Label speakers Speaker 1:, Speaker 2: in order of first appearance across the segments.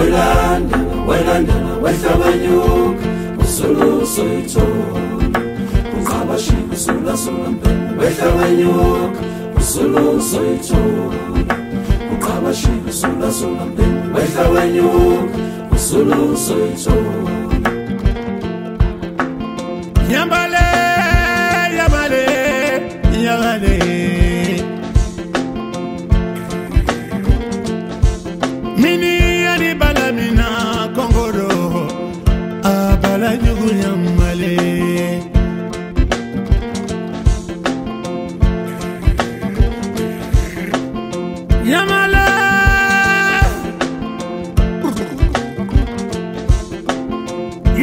Speaker 1: Waylandana, waylandana, wayhlabanyuka Usulu soyithola Ungabashi usula sulambene Wayhlabanyuka Usulu soyithola Ungabashi usula sulambene Wayhlabanyuka Usulu soyithola
Speaker 2: Yambale, yambale, yambale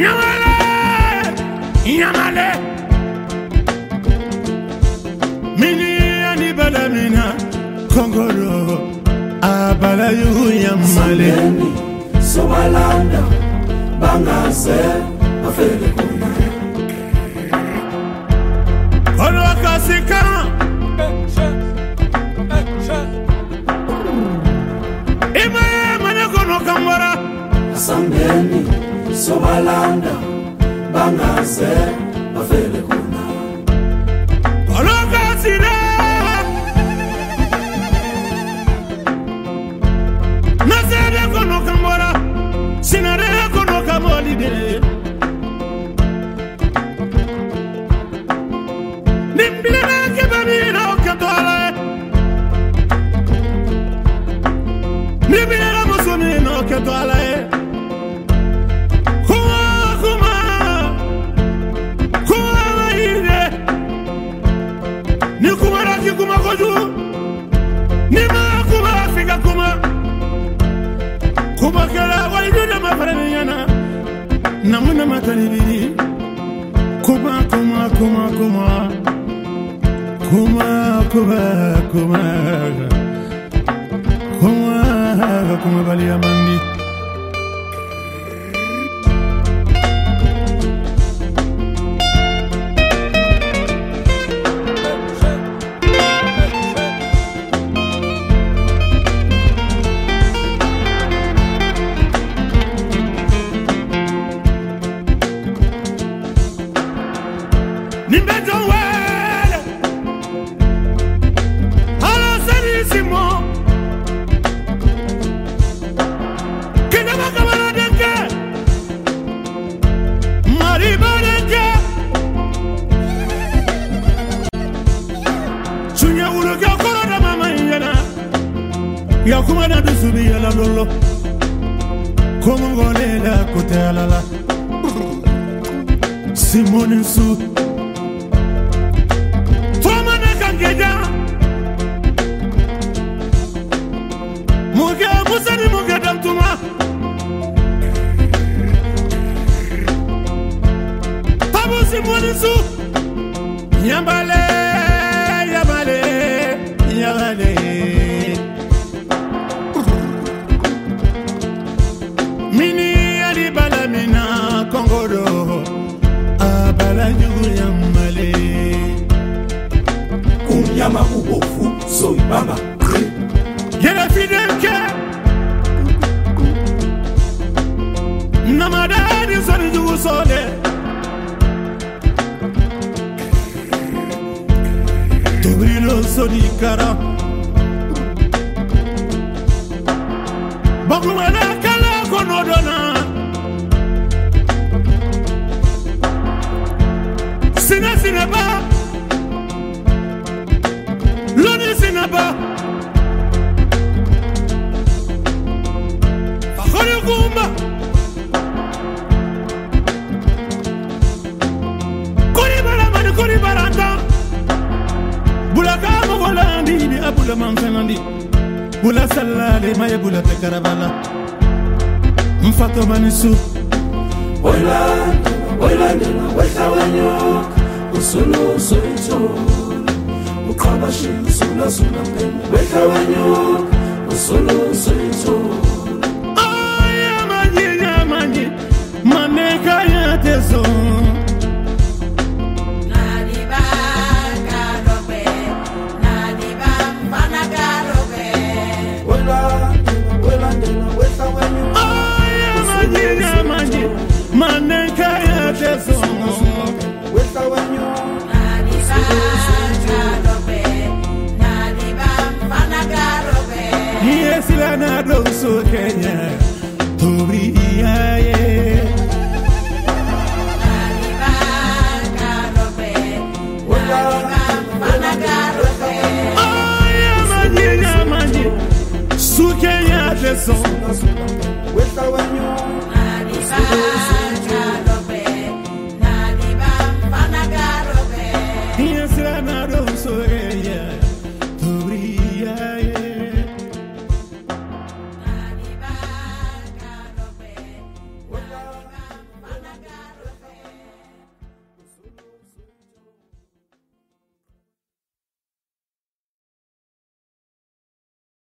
Speaker 2: Yamale! Yamale! Mini anibala mina Kongoro Abala yu yamale
Speaker 1: Sobalanda Bangase Afele kuna
Speaker 2: Kono akasika كدوا علي خوا خما خوا علي نكما راكي كما خجو نما كما فيك كما كما كلا والدنا ما فرنينا نمنا ما تنبيري كما كما كما كما كما كما كما, كما come Balia Mandi ya kuma da dusu bi yala lolo. Ko mun gole da ko ta lala simonin su to mana kan geja muke musani muke dantuma tabu simonin su yambale
Speaker 1: kama ubovu zoibaba
Speaker 2: yena fidelke namadari zonjugusone tubrilo soni kara bagumana kala konodona bula manfɛnandi bula salale ma ye bula tɛ karabala. N fatomani su
Speaker 1: Oila, oila nina weka wanyoka Usulu usuitu Ukabashi usula suna mbeni Weka Usulu usuitu
Speaker 2: Aya manyi ya Maneka ya yesila na doso kenya. Tori iyaye
Speaker 3: Nadiba karobe,
Speaker 1: nadiba mfana